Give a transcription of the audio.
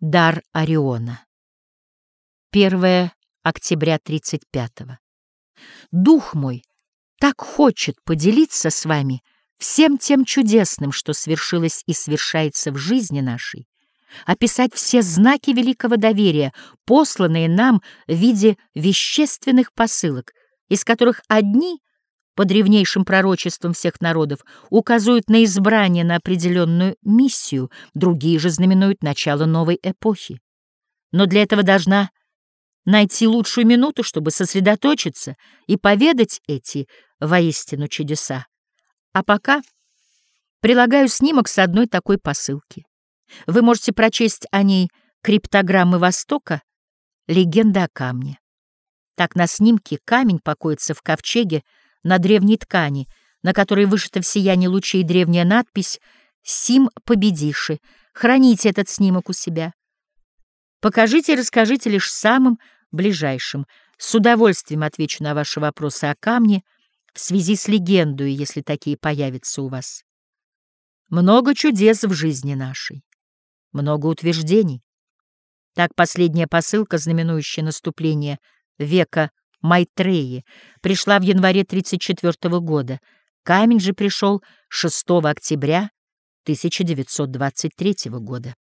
Дар Ориона. 1 октября 35-го. Дух мой так хочет поделиться с вами всем тем чудесным, что свершилось и свершается в жизни нашей, описать все знаки великого доверия, посланные нам в виде вещественных посылок, из которых одни по древнейшим пророчествам всех народов, указывают на избрание на определенную миссию, другие же знаменуют начало новой эпохи. Но для этого должна найти лучшую минуту, чтобы сосредоточиться и поведать эти воистину чудеса. А пока прилагаю снимок с одной такой посылки. Вы можете прочесть о ней криптограммы Востока, легенда о камне. Так на снимке камень покоится в ковчеге, на древней ткани, на которой вышита в сиянии лучей древняя надпись «Сим победиши». Храните этот снимок у себя. Покажите и расскажите лишь самым ближайшим. С удовольствием отвечу на ваши вопросы о камне в связи с легендой, если такие появятся у вас. Много чудес в жизни нашей, много утверждений. Так последняя посылка, знаменующая наступление века Майтреи пришла в январе 1934 года. Камень же пришел 6 октября 1923 года.